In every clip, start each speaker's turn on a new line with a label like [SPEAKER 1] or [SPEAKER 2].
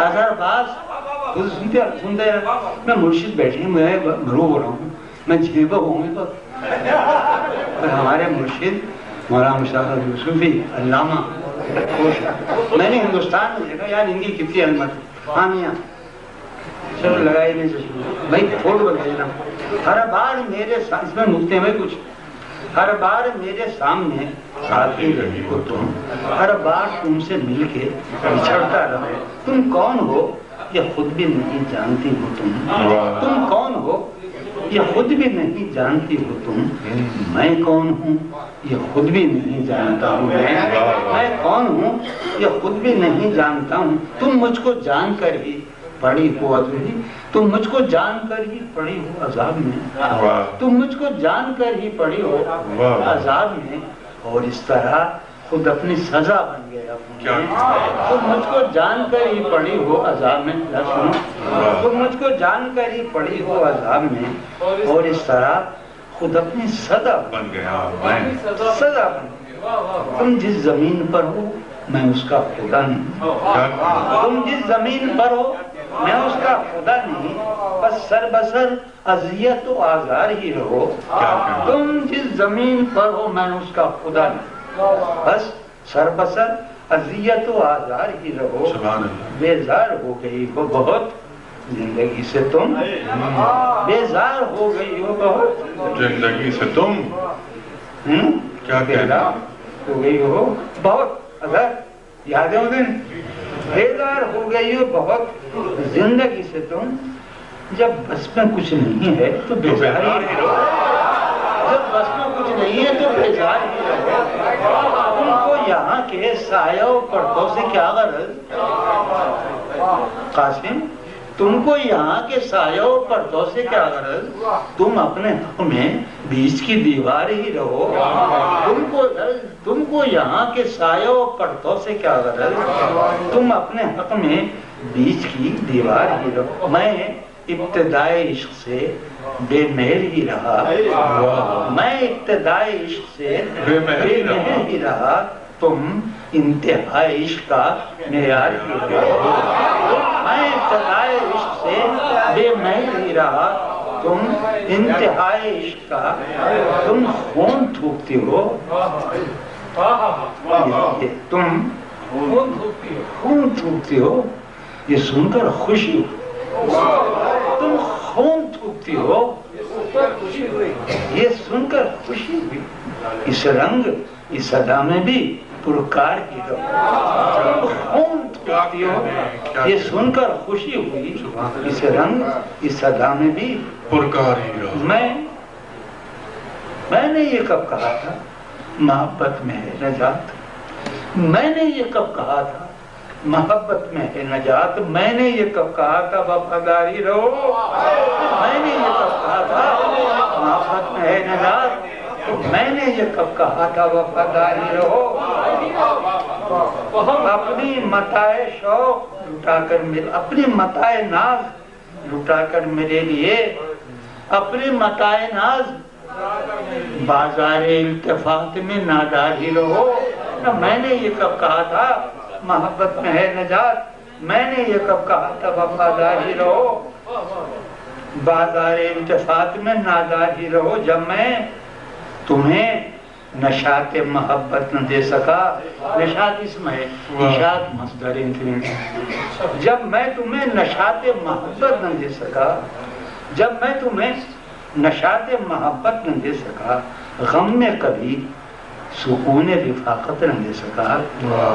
[SPEAKER 1] ہزار باز سنتے سنتے ہیں۔ میں مرشد بیٹھے ہیں میں رو ہو رہا ہوں۔ میں جیبہ ہوں گے تو پر ہمارے مرشد مولانا مشاہد یوسفی، علامہ میں نے ہندوستان میں دیکھا، یار ان کی کتنی علمت حامیاں ہاں چلو لگائی نہیں چشمہ بھائی پھوڑ بھیجنا ہر بار میرے ساتھ اس میں نکتے میں کچھ۔ ہر بار میرے سامنے آتی رہی ہو تم، ہر بار تم سے مل کے بچھڑتا رہو۔ تم کون ہو؟ یہ خود بھی نہیں جانتی ہو تم۔ تم کون ہو؟ یہ خود بھی نہیں جانتی ہو تم۔ میں کون ہوں؟ یہ خود بھی نہیں جانتا ہوں۔ میں میں کون ہوں؟ یہ خود بھی نہیں جانتا ہوں۔ تم مجھ کو جان کر ہی پڑی ہو ادھوری تم مجھ کو جان کر ہی پڑی ہو عذاب میں۔ تم مجھ کو جان کر ہی پڑی ہو عذاب میں۔ اور اس طرح خود اپنی سزا بن گیا تم مجھ کو جان کر ہی پڑی ہو عذاب میں۔ سنو۔ تم مجھ کو جان کر ہی پڑی ہو عذاب میں۔ اور اس طرح خود اپنی سزا بن گیا سزا بن گیا تم جس زمین پر ہو میں اس کا خدا نہیں تم جس زمین پر ہو میں اس کا خدا نہیں بس سر بسر اذیت و آزار ہی رہو تم جس زمین پر ہو میں اس کا خدا نہیں۔ بس سر بسر اذیت و آزار ہی رہو بیزار ہو گئی ہو بہت۔ زندگی سے تم۔ بیزار ہو گئی ہو بہت۔
[SPEAKER 2] زندگی سے تم۔ کیا کہنا
[SPEAKER 1] ہو گئی ہو بہت۔ اگر یاد ہے بیدار ہو گئی ہو بہت زندگی سے تم۔ جب بس میں کچھ نہیں ہے تو بیزار ہی رہو۔ جب بس میں کچھ نہیں ہے تو بیزار ہی رہو۔ تم کو یہاں کے سایہ و پردوں سے کیا غرض؟ قاسم تم کو یہاں کے سایہ و پردوں سے کیا غرض؟ تم اپنے حق میں بیچ کی دیوار ہی رہو۔ تم کو تم کو یہاں کے سایہ و پردوں سے کیا غرض تم اپنے حق میں بیچ کی دیوار ہی رہو میں ابتدائی عشق سے بے مہر ہی رہا۔ میں ابتدائی عشق سے بے مہر ہی رہا۔ تم انتہائی عشق کا معیار ہی رہا۔ میں ابتدائی عشق سے بے مہر ہی رہا۔ تم انتہائی عشق کا تم خون تھوکتی ہو۔ تم خون تھوکتی ہو۔ یہ سن کر خوشی ہو تم خون تھوکتی ہو۔ یہ سن کر خوشی ہوئی۔ اس رنگ، اس ادا میں بھی پرکار کی خون ہو یہ سن کر خوشی ہوئی اس رنگ اس ادا میں بھی میں میں نے یہ کب کہا تھا؟ محبت میں ہے نجات۔ میں نے یہ کب کہا تھا؟ محبت میں ہے نجات۔ میں نے یہ کب کہا تھا؟ وفاداری رہو۔ میں نے یہ کب کہا تھا؟ محبت میں ہے نجات۔ میں نے یہ کب کہا تھا؟ وفاداری رہو۔ اپنی متائے شوق لٹا کر مل اپنی متائے ناز لٹا کر میرے لیے، اپنی متائے ناز بازار التفاق میں ناداری رہو۔ نہ میں نے یہ کب کہا تھا؟ محبت میں ہے نجات۔ میں نے یہ کب کہا تھا؟ وفادار ہی رہو۔ بازار انتفاق میں نادار ہی رہو۔ جب میں تمہیں نشات محبت نہ دے سکا۔ نشات اس میں نشات مصدر جب میں تمہیں نشات محبت نہ دے سکا جب میں تمہیں نشات محبت نہ دے سکا غم میں کبھی سکون رفاقت نہ دے سکا۔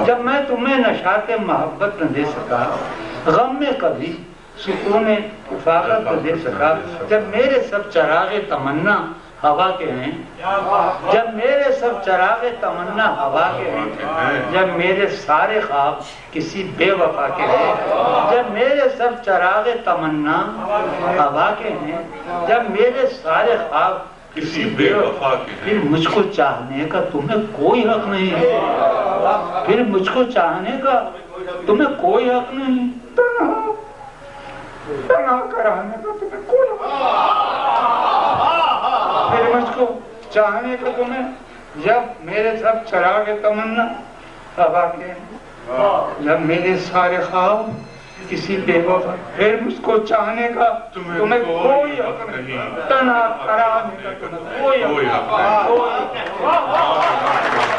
[SPEAKER 1] جب میں تمہیں نشات محبت نہ دے سکا غم میں کبھی سکون رفاقت نہ دے سکا۔ جب میرے سب چراغ تمنا ہوا کے ہیں۔ جب میرے سب چراغ تمنا ہوا کے ہیں، جب میرے سارے خواب کسی بے وفا کے ہیں، جب میرے سب چراغ تمنا ہوا کے ہیں، جب میرے سارے خواب
[SPEAKER 2] کسی بے وفا کے
[SPEAKER 1] پھر مجھ کو چاہنے کا تمہیں کوئی حق نہیں۔ ہے پھر مجھ کو چاہنے کا تمہیں کوئی حق نہیں۔ تنہا تنہا کرانے کا تمہیں کوئی پھر مجھ کو چاہنے کا تمہیں جب میرے سب چراغ تمنا اب آگے جب میرے سارے خواب کسی بے وفا پھر اس کو چاہنے کا
[SPEAKER 2] تمہیں کوئی حق نہیں۔
[SPEAKER 1] تنہا تمہیں کوئی
[SPEAKER 2] حق
[SPEAKER 1] نہیں کوئی حق نہیں۔